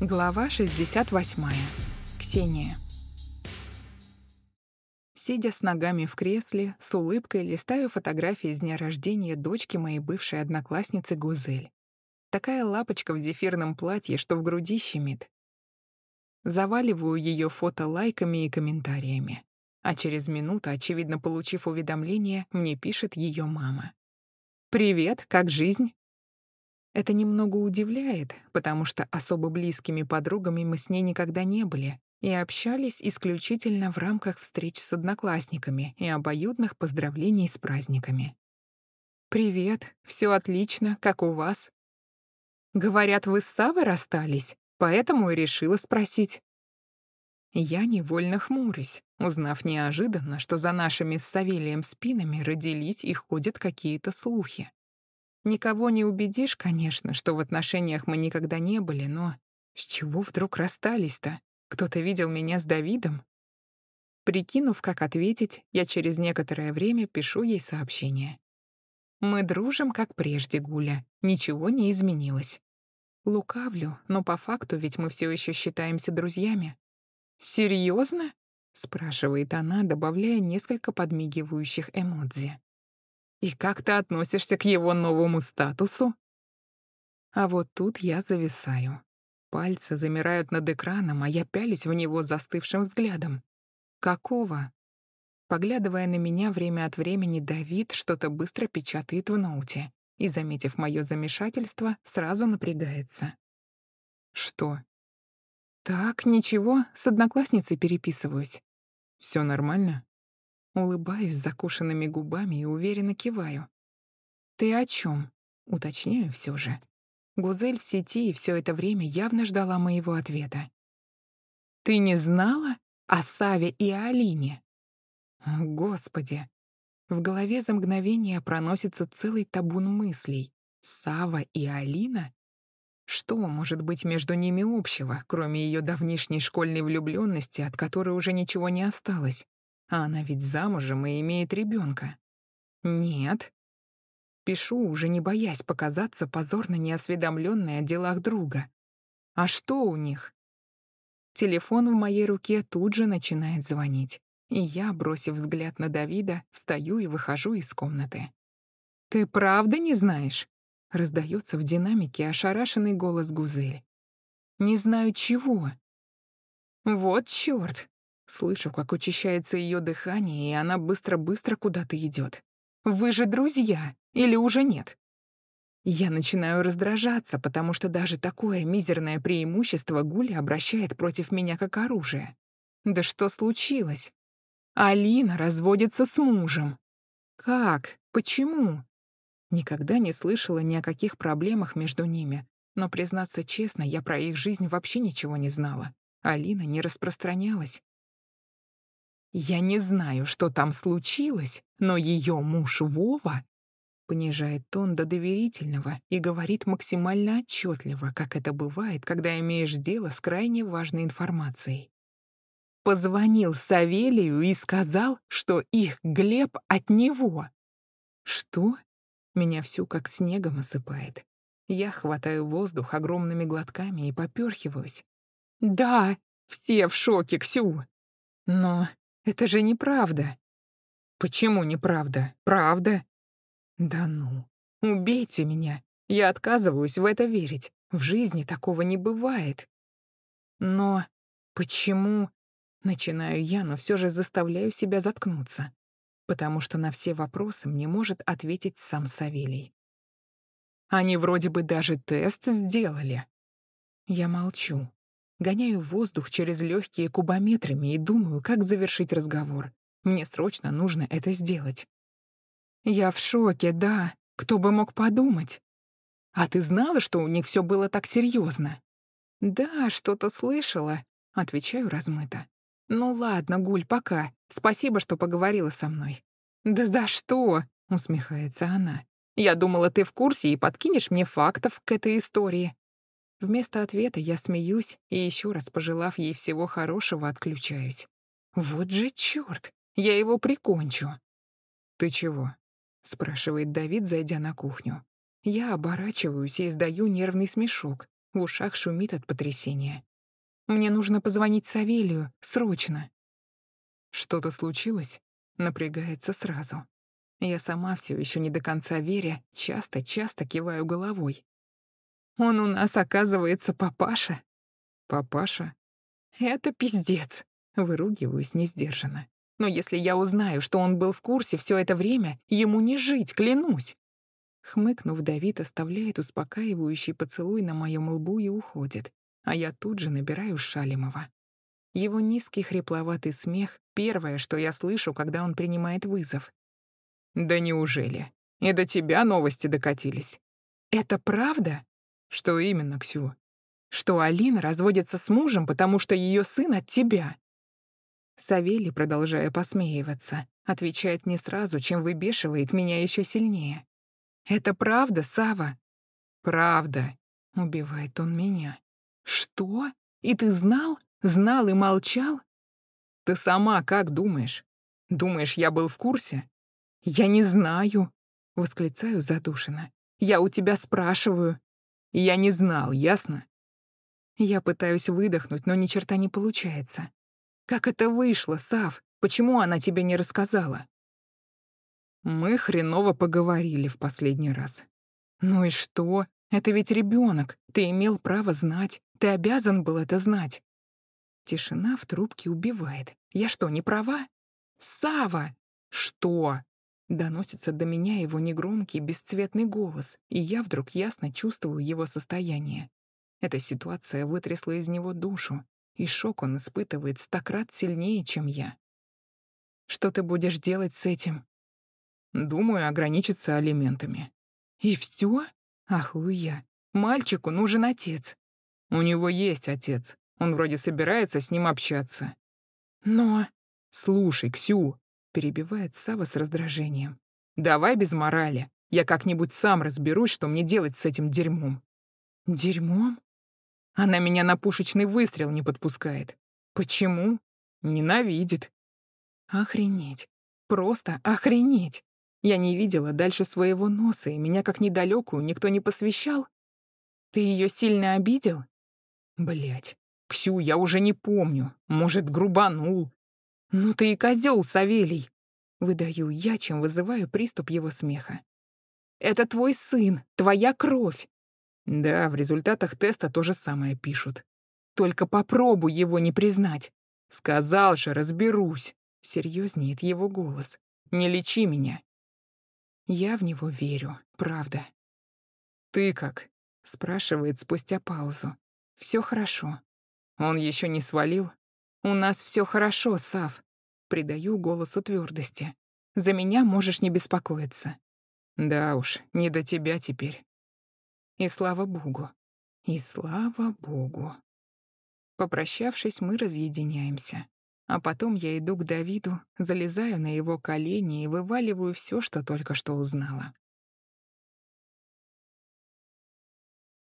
Глава 68. Ксения. Сидя с ногами в кресле, с улыбкой листаю фотографии с дня рождения дочки моей бывшей одноклассницы Гузель. Такая лапочка в зефирном платье, что в груди щемит. Заваливаю ее фото лайками и комментариями. А через минуту, очевидно получив уведомление, мне пишет ее мама. «Привет, как жизнь?» Это немного удивляет, потому что особо близкими подругами мы с ней никогда не были и общались исключительно в рамках встреч с одноклассниками и обоюдных поздравлений с праздниками. «Привет, все отлично, как у вас?» «Говорят, вы с Савой расстались, поэтому и решила спросить». Я невольно хмурюсь, узнав неожиданно, что за нашими с Савелием спинами родились и ходят какие-то слухи. Никого не убедишь, конечно, что в отношениях мы никогда не были, но с чего вдруг расстались-то? Кто-то видел меня с Давидом? Прикинув, как ответить, я через некоторое время пишу ей сообщение. Мы дружим, как прежде, Гуля. Ничего не изменилось. Лукавлю, но по факту ведь мы все еще считаемся друзьями. Серьезно? спрашивает она, добавляя несколько подмигивающих эмодзи. И как ты относишься к его новому статусу? А вот тут я зависаю. Пальцы замирают над экраном, а я пялюсь в него застывшим взглядом. Какого? Поглядывая на меня время от времени, Давид что-то быстро печатает в ноуте и, заметив мое замешательство, сразу напрягается. Что? Так, ничего, с одноклассницей переписываюсь. Все нормально? Улыбаюсь закушенными губами и уверенно киваю. «Ты о чем? уточняю все же. Гузель в сети и все это время явно ждала моего ответа. «Ты не знала о Саве и Алине?» Господи! В голове за мгновение проносится целый табун мыслей. Сава и Алина? Что может быть между ними общего, кроме ее давнишней школьной влюбленности, от которой уже ничего не осталось? А она ведь замужем и имеет ребенка. Нет. Пишу, уже не боясь показаться позорно неосведомленной о делах друга. А что у них? Телефон в моей руке тут же начинает звонить, и я, бросив взгляд на Давида, встаю и выхожу из комнаты. «Ты правда не знаешь?» — раздается в динамике ошарашенный голос Гузель. «Не знаю чего». «Вот чёрт! Слышу, как учащается ее дыхание, и она быстро-быстро куда-то идет. «Вы же друзья! Или уже нет?» Я начинаю раздражаться, потому что даже такое мизерное преимущество Гуля обращает против меня как оружие. Да что случилось? Алина разводится с мужем. Как? Почему? Никогда не слышала ни о каких проблемах между ними, но, признаться честно, я про их жизнь вообще ничего не знала. Алина не распространялась. Я не знаю, что там случилось, но ее муж Вова понижает тон до доверительного и говорит максимально отчетливо, как это бывает, когда имеешь дело с крайне важной информацией. Позвонил Савелию и сказал, что их Глеб от него. Что? Меня всю как снегом осыпает. Я хватаю воздух огромными глотками и попёрхиваюсь. Да, все в шоке, Ксю. Но это же неправда. Почему неправда? Правда? Да ну, убейте меня. Я отказываюсь в это верить. В жизни такого не бывает. Но почему... Начинаю я, но все же заставляю себя заткнуться, потому что на все вопросы мне может ответить сам Савелий. Они вроде бы даже тест сделали. Я молчу, Гоняю воздух через легкие кубометрами и думаю, как завершить разговор. Мне срочно нужно это сделать. Я в шоке, да. Кто бы мог подумать? А ты знала, что у них все было так серьезно? Да, что-то слышала, отвечаю размыто. Ну ладно, Гуль, пока. Спасибо, что поговорила со мной. Да за что? усмехается она. Я думала, ты в курсе и подкинешь мне фактов к этой истории. Вместо ответа я смеюсь и еще раз пожелав ей всего хорошего, отключаюсь. Вот же чёрт, я его прикончу. «Ты чего?» — спрашивает Давид, зайдя на кухню. Я оборачиваюсь и издаю нервный смешок, В ушах шумит от потрясения. Мне нужно позвонить Савелию, срочно. Что-то случилось? Напрягается сразу. Я сама все еще не до конца веря, часто-часто киваю головой. Он у нас, оказывается, папаша. Папаша? Это пиздец. Выругиваюсь несдержанно. Но если я узнаю, что он был в курсе все это время, ему не жить, клянусь. Хмыкнув, Давид оставляет успокаивающий поцелуй на моем лбу и уходит, а я тут же набираю Шалимова. Его низкий хрипловатый смех — первое, что я слышу, когда он принимает вызов. «Да неужели? И до тебя новости докатились?» «Это правда?» «Что именно, Ксю?» «Что Алина разводится с мужем, потому что ее сын от тебя?» Савелий, продолжая посмеиваться, отвечает не сразу, чем выбешивает меня еще сильнее. «Это правда, Сава? «Правда», — убивает он меня. «Что? И ты знал? Знал и молчал? Ты сама как думаешь? Думаешь, я был в курсе? Я не знаю, восклицаю задушенно. Я у тебя спрашиваю. Я не знал, ясно? Я пытаюсь выдохнуть, но ни черта не получается. Как это вышло, Сав? Почему она тебе не рассказала? Мы хреново поговорили в последний раз. Ну и что? Это ведь ребенок. Ты имел право знать. Ты обязан был это знать. Тишина в трубке убивает. Я что, не права? Сава! Что? Доносится до меня его негромкий, бесцветный голос, и я вдруг ясно чувствую его состояние. Эта ситуация вытрясла из него душу, и шок он испытывает стократ сильнее, чем я. Что ты будешь делать с этим? Думаю, ограничиться алиментами. И все? Ахую я. Мальчику нужен отец. У него есть отец. Он вроде собирается с ним общаться. Но... Слушай, Ксю, перебивает Сава с раздражением. Давай без морали. Я как-нибудь сам разберусь, что мне делать с этим дерьмом. Дерьмом? Она меня на пушечный выстрел не подпускает. Почему? Ненавидит. Охренеть. Просто охренеть. Я не видела дальше своего носа, и меня как недалекую никто не посвящал. Ты ее сильно обидел? Блять. Ксю, я уже не помню. Может, грубанул. Ну ты и козел, Савелий. Выдаю я, чем вызываю приступ его смеха. Это твой сын, твоя кровь. Да, в результатах теста то же самое пишут. Только попробуй его не признать. Сказал же, разберусь. Серьезнеет его голос. Не лечи меня. Я в него верю, правда. Ты как? Спрашивает спустя паузу. Все хорошо. Он еще не свалил? У нас все хорошо, Сав. Придаю голосу твердости. За меня можешь не беспокоиться. Да уж, не до тебя теперь. И слава богу. И слава богу. Попрощавшись, мы разъединяемся. А потом я иду к Давиду, залезаю на его колени и вываливаю все, что только что узнала.